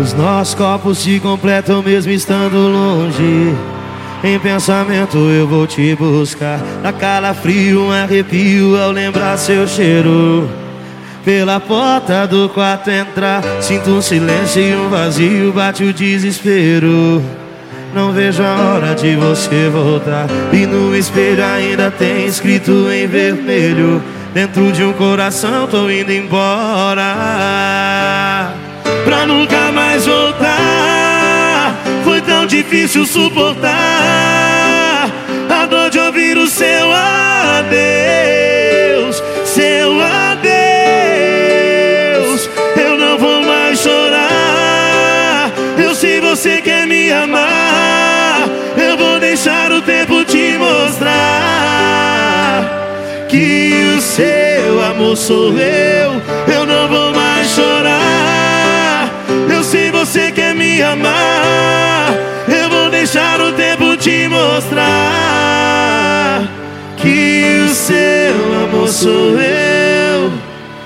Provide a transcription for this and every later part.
Os nossos corpos se completam mesmo estando longe. Em pensamento eu vou te buscar. Na calafrio, um arrepio ao lembrar seu cheiro. Pela porta do quarto entrar, sinto um silêncio e um vazio, bate o desespero. Não vejo a hora de você voltar. E no espelho ainda tem escrito em vermelho. Dentro de um coração tô indo embora. Pra nunca mais difícil suportar a dor de ouvir o seu adeus. Seu adeus. Eu não vou mais chorar. Eu sei você quer me amar. Eu vou deixar o tempo te mostrar que o seu amor sou eu. Eu não vou mais chorar. Eu sei você quer me amar. Mostrar que o seu amor sou eu.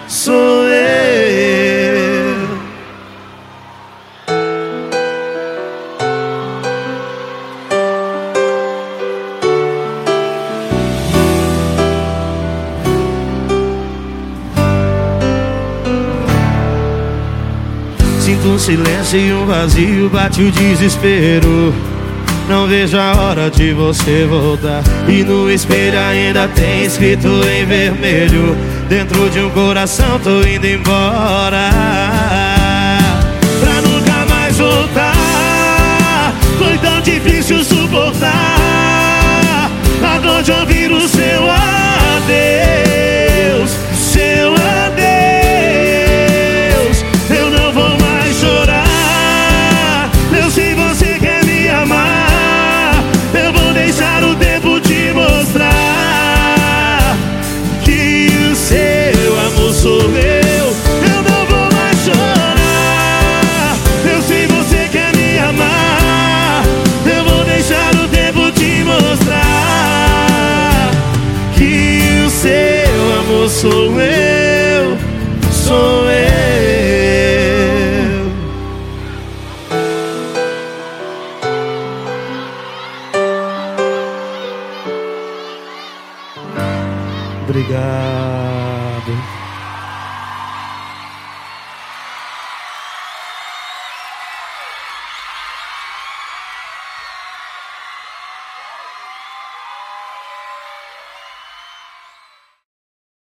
Sou eu. Sinto um silêncio e um vazio, bate o desespero. Não vejo a hora de você voltar. E no espelho ainda tem escrito em vermelho. Dentro de um coração tô indo embora. Pra nunca mais voltar. Sou eu. Sou eu. Obrigado.